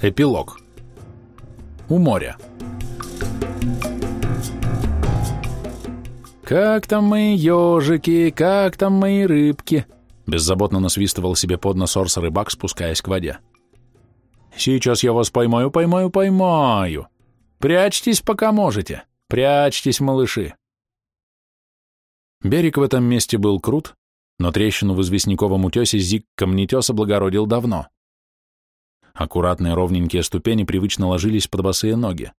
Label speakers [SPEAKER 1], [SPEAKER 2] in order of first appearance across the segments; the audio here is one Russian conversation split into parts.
[SPEAKER 1] Эпилог. У моря. «Как там мои ежики, как там мои рыбки?» Беззаботно насвистывал себе под нос рыбак, спускаясь к воде. «Сейчас я вас поймаю, поймаю, поймаю! Прячьтесь, пока можете! Прячьтесь, малыши!» Берег в этом месте был крут, но трещину в известняковом утесе Зиг камнетес облагородил давно. Аккуратные ровненькие ступени привычно ложились под босые ноги.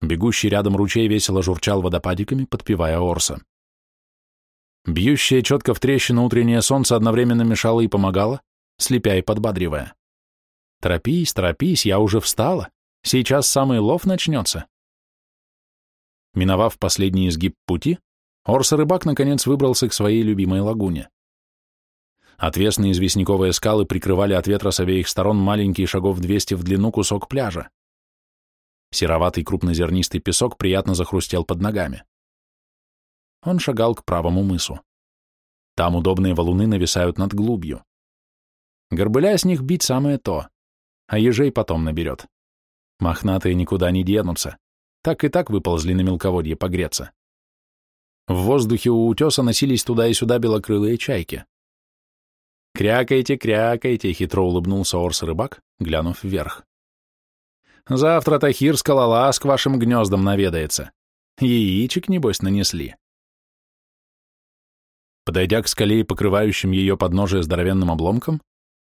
[SPEAKER 1] Бегущий рядом ручей весело журчал водопадиками, подпевая орса. Бьющее четко в трещину утреннее солнце одновременно мешало и помогало, слепя и подбадривая. «Торопись, торопись, я уже встала. Сейчас самый лов начнется». Миновав последний изгиб пути, Орса-рыбак наконец выбрался к своей любимой лагуне. Отвесные известняковые скалы прикрывали от ветра с обеих сторон маленький шагов 200 в длину кусок пляжа. Сероватый крупнозернистый песок приятно захрустел под ногами. Он шагал к правому мысу. Там удобные валуны нависают над глубью. Горбыля с них бить самое то, а ежей потом наберет. Мохнатые никуда не денутся, так и так выползли на мелководье погреться. В воздухе у утеса носились туда и сюда белокрылые чайки. «Крякайте, крякайте!» — хитро улыбнулся Орс-рыбак, глянув вверх. «Завтра Тахир скалолаз к вашим гнездам наведается. Яичек, небось, нанесли». Подойдя к скале и покрывающим ее подножие здоровенным обломком,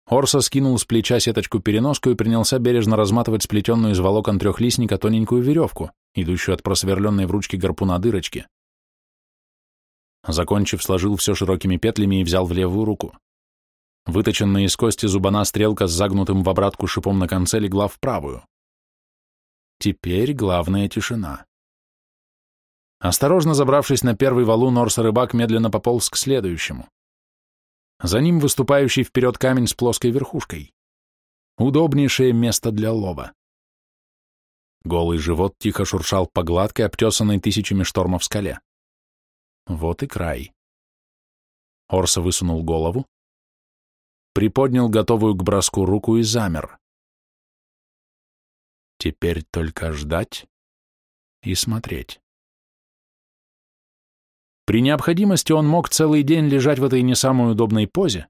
[SPEAKER 1] Орса скинул с плеча сеточку-переноску и принялся бережно разматывать сплетенную из волокон трехлистника тоненькую веревку, идущую от просверленной в ручке гарпуна дырочки. Закончив, сложил все широкими петлями и взял в левую руку. Выточенная из кости зубана стрелка с загнутым в обратку шипом на конце легла в правую. Теперь главная тишина. Осторожно забравшись на первый валун, Норса-рыбак медленно пополз к следующему. За ним выступающий вперед камень с плоской верхушкой. Удобнейшее место для лова. Голый живот тихо шуршал по гладкой, обтесанной тысячами штормов скале. Вот и край. Орса высунул голову, приподнял готовую к броску руку и замер. Теперь только ждать и смотреть. При необходимости он мог целый день лежать в этой не самой удобной позе,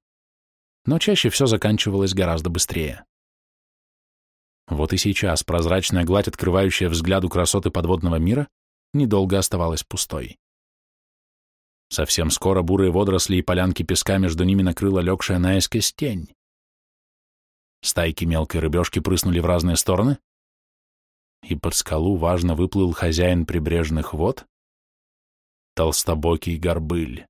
[SPEAKER 1] но чаще все заканчивалось гораздо быстрее. Вот и сейчас прозрачная гладь, открывающая взгляду красоты подводного мира, недолго оставалась пустой. Совсем скоро бурые водоросли и полянки песка между ними накрыла легшая наискось тень. Стайки мелкой рыбешки прыснули в разные стороны, и под скалу важно выплыл хозяин прибрежных вод, толстобокий горбыль.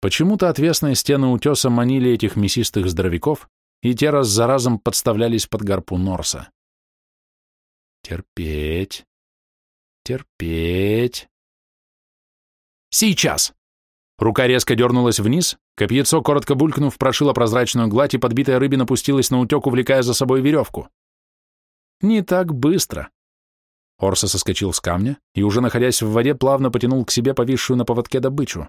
[SPEAKER 1] Почему-то отвесные стены утеса манили этих мясистых здоровяков, и те раз за разом подставлялись под гарпу Норса. Терпеть, терпеть. Сейчас!» Рука резко дернулась вниз, копьецо, коротко булькнув, прошило прозрачную гладь, и подбитая рыбина пустилась на утек, увлекая за собой веревку. «Не так быстро!» Орса соскочил с камня и, уже находясь в воде, плавно потянул к себе повисшую на поводке добычу.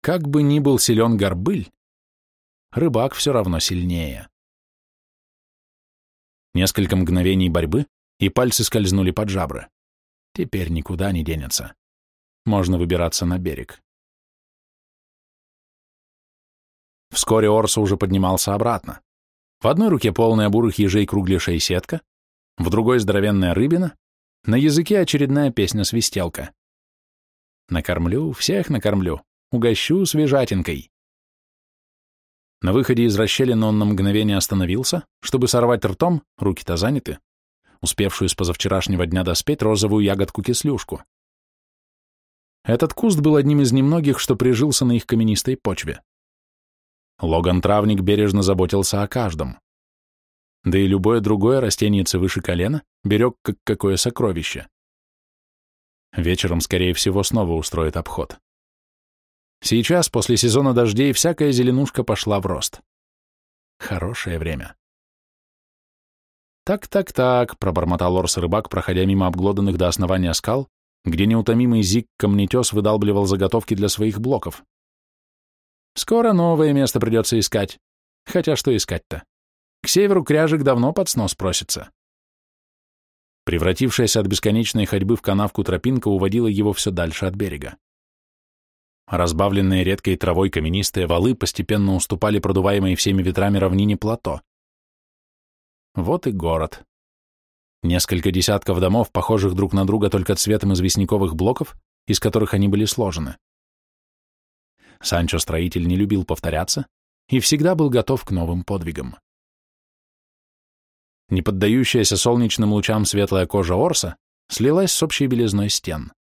[SPEAKER 1] Как бы ни был силен горбыль, рыбак все равно сильнее. Несколько мгновений борьбы, и пальцы скользнули под жабры. Теперь никуда не денется. Можно выбираться на берег. Вскоре Орса уже поднимался обратно. В одной руке полная бурых ежей кругляшей сетка, в другой здоровенная рыбина, на языке очередная песня-свистелка. Накормлю, всех накормлю, угощу свежатинкой. На выходе из расщелины он на мгновение остановился, чтобы сорвать ртом, руки-то заняты, успевшую с позавчерашнего дня доспеть розовую ягодку-кислюшку. Этот куст был одним из немногих, что прижился на их каменистой почве. Логан-травник бережно заботился о каждом. Да и любое другое растение выше колена берег как какое сокровище. Вечером, скорее всего, снова устроит обход. Сейчас, после сезона дождей, всякая зеленушка пошла в рост. Хорошее время. «Так-так-так», — пробормотал Орс-рыбак, проходя мимо обглоданных до основания скал где неутомимый Зиг-камнетес выдалбливал заготовки для своих блоков. Скоро новое место придется искать. Хотя что искать-то? К северу кряжик давно под снос просится. Превратившаяся от бесконечной ходьбы в канавку тропинка уводила его все дальше от берега. Разбавленные редкой травой каменистые валы постепенно уступали продуваемой всеми ветрами равнине плато. Вот и город. Несколько десятков домов, похожих друг на друга только цветом известняковых блоков, из которых они были сложены. Санчо-строитель не любил повторяться и всегда был готов к новым подвигам. Неподдающаяся солнечным лучам светлая кожа Орса слилась с общей белизной стен.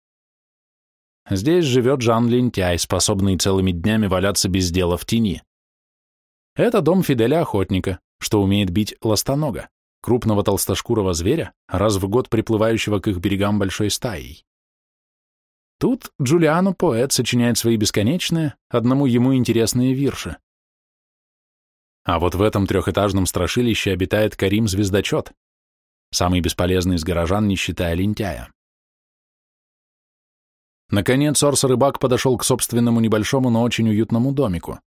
[SPEAKER 1] Здесь живет Жан Лентяй, способный целыми днями валяться без дела в тени. Это дом Фиделя Охотника, что умеет бить ластонога, крупного толстошкурого зверя, раз в год приплывающего к их берегам большой стаей. Тут Джулиано поэт сочиняет свои бесконечные, одному ему интересные вирши. А вот в этом трехэтажном страшилище обитает Карим Звездочет, самый бесполезный из горожан, не считая лентяя. Наконец Орс-рыбак подошел к собственному небольшому, но очень уютному домику.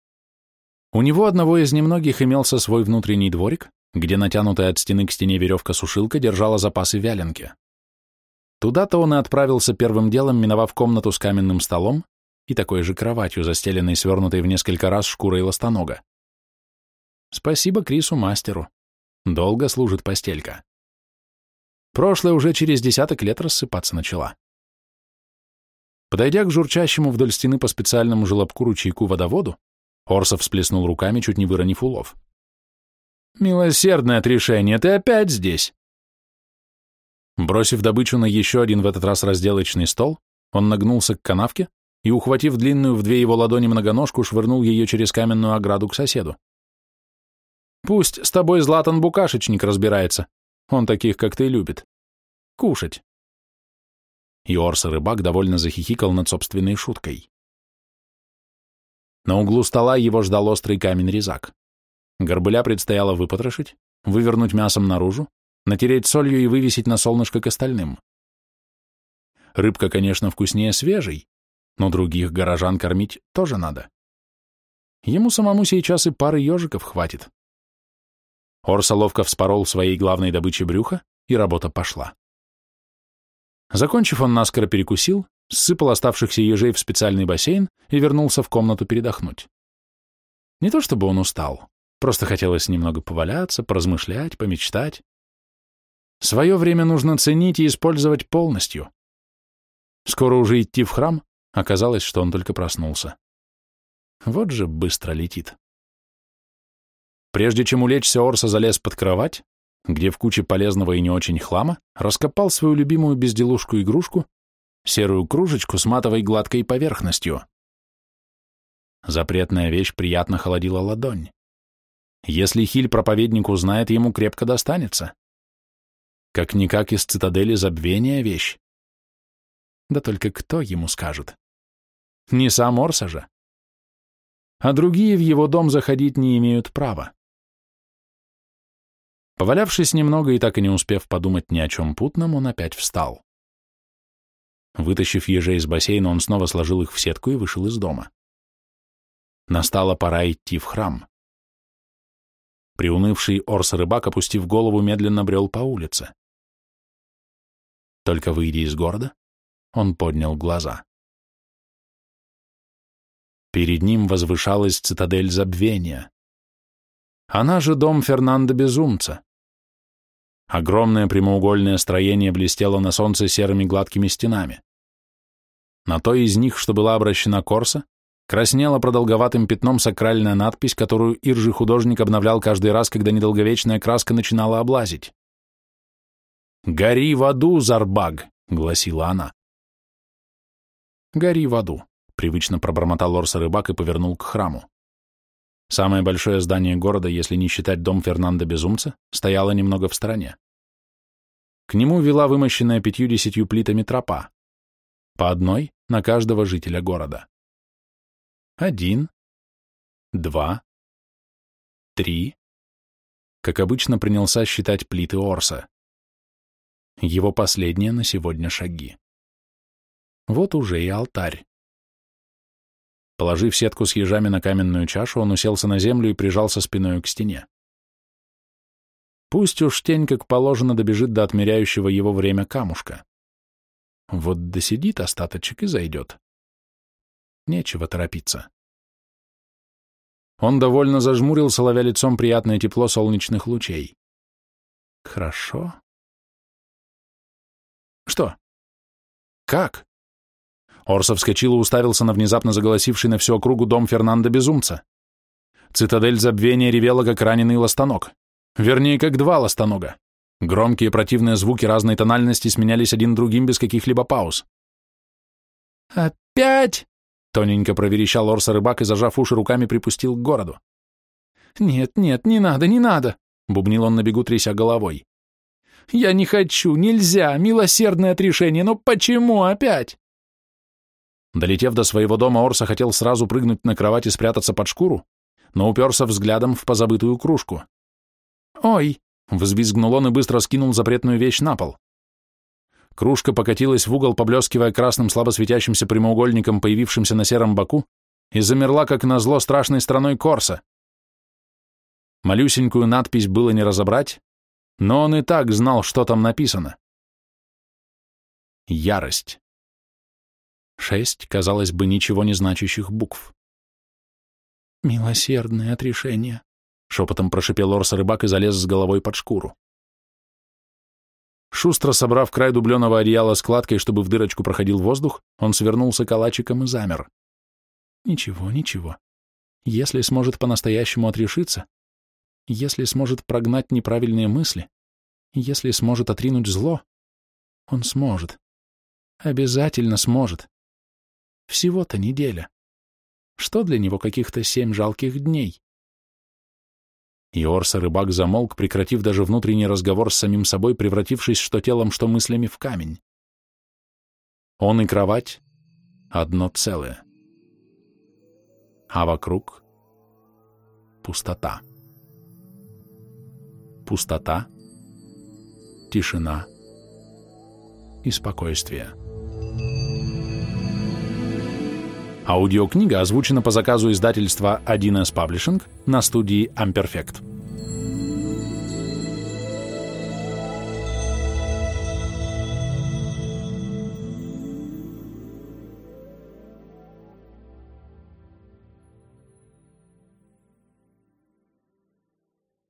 [SPEAKER 1] У него одного из немногих имелся свой внутренний дворик, где натянутая от стены к стене веревка-сушилка держала запасы вяленки. Туда-то он и отправился первым делом, миновав комнату с каменным столом и такой же кроватью, застеленной свернутой в несколько раз шкурой ластонога. Спасибо Крису-мастеру. Долго служит постелька. Прошлое уже через десяток лет рассыпаться начала. Подойдя к журчащему вдоль стены по специальному желобку ручейку водоводу, Орсов всплеснул руками, чуть не выронив улов. «Милосердное отрешение, ты опять здесь!» Бросив добычу на еще один в этот раз разделочный стол, он нагнулся к канавке и, ухватив длинную в две его ладони многоножку, швырнул ее через каменную ограду к соседу. Пусть с тобой Златан Букашечник разбирается. Он таких, как ты, любит. Кушать. И Орса-рыбак довольно захихикал над собственной шуткой. На углу стола его ждал острый камень-резак. Горбыля предстояло выпотрошить, вывернуть мясом наружу, натереть солью и вывесить на солнышко к остальным. Рыбка, конечно, вкуснее свежей, но других горожан кормить тоже надо. Ему самому сейчас и пары ежиков хватит. Орса ловко вспорол своей главной добычей брюха, и работа пошла. Закончив, он наскоро перекусил, сыпал оставшихся ежей в специальный бассейн и вернулся в комнату передохнуть. Не то чтобы он устал, просто хотелось немного поваляться, поразмышлять, помечтать. Свое время нужно ценить и использовать полностью. Скоро уже идти в храм, оказалось, что он только проснулся. Вот же быстро летит. Прежде чем улечься, Орса залез под кровать, где в куче полезного и не очень хлама раскопал свою любимую безделушку-игрушку, серую кружечку с матовой гладкой поверхностью. Запретная вещь приятно холодила ладонь. Если Хиль проповедник узнает, ему крепко достанется. Как-никак из цитадели забвения вещь. Да только кто ему скажет? Не сам Орса же. А другие в его дом заходить не имеют права. Повалявшись немного и так и не успев подумать ни о чем путном, он опять встал. Вытащив ежей из бассейна, он снова сложил их в сетку и вышел из дома. Настала пора идти в храм. Приунывший Орс-рыбак, опустив голову, медленно брел по улице. Только выйдя из города, он поднял глаза. Перед ним возвышалась цитадель забвения. Она же дом Фернандо Безумца. Огромное прямоугольное строение блестело на солнце серыми гладкими стенами. На той из них, что была обращена Корса, краснела продолговатым пятном сакральная надпись, которую иржий художник обновлял каждый раз, когда недолговечная краска начинала облазить. «Гори в аду, Зарбаг!» — гласила она. «Гори в аду», — привычно пробормотал Орса-рыбак и повернул к храму. Самое большое здание города, если не считать дом Фернандо Безумца, стояло немного в стороне. К нему вела вымощенная пятью-десятью плитами тропа, по одной на каждого жителя города. Один, два, три. Как обычно, принялся считать плиты Орса. Его последние на сегодня шаги. Вот уже и алтарь. Положив сетку с ежами на каменную чашу, он уселся на землю и прижался спиной к стене. Пусть уж тень, как положено, добежит до отмеряющего его время камушка. Вот досидит остаточек и зайдет. Нечего торопиться. Он довольно зажмурился, ловя лицом приятное тепло солнечных лучей. Хорошо. Что? Как? Орсов вскочил и уставился на внезапно заголосивший на всю округу дом Фернанда Безумца. Цитадель забвения ревела, как раненый ластоног. Вернее, как два ластонога. Громкие противные звуки разной тональности сменялись один другим без каких-либо пауз. «Опять?» — тоненько проверещал Орса рыбак и, зажав уши руками, припустил к городу. «Нет, нет, не надо, не надо!» — бубнил он на бегу, тряся головой. «Я не хочу, нельзя, милосердное отрешение, но почему опять?» Долетев до своего дома, Орса хотел сразу прыгнуть на кровать и спрятаться под шкуру, но уперся взглядом в позабытую кружку. «Ой!» — взвизгнул он и быстро скинул запретную вещь на пол. Кружка покатилась в угол, поблескивая красным слабо светящимся прямоугольником, появившимся на сером боку, и замерла, как назло, страшной стороной Корса. Малюсенькую надпись было не разобрать, но он и так знал, что там написано. Ярость. Шесть, казалось бы, ничего не значащих букв. «Милосердное отрешение», — шепотом прошипел Орса рыбак и залез с головой под шкуру. Шустро собрав край дубленого одеяла складкой, чтобы в дырочку проходил воздух, он свернулся калачиком и замер. Ничего, ничего. Если сможет по-настоящему отрешиться, если сможет прогнать неправильные мысли, если сможет отринуть зло, он сможет. Обязательно сможет. Всего-то неделя. Что для него каких-то семь жалких дней? И Орса-рыбак замолк, прекратив даже внутренний разговор с самим собой, превратившись что телом, что мыслями в камень. Он и кровать — одно целое. А вокруг — пустота пустота, тишина и спокойствие. Аудиокнига озвучена по заказу издательства 1С Publishing на студии Amperfect.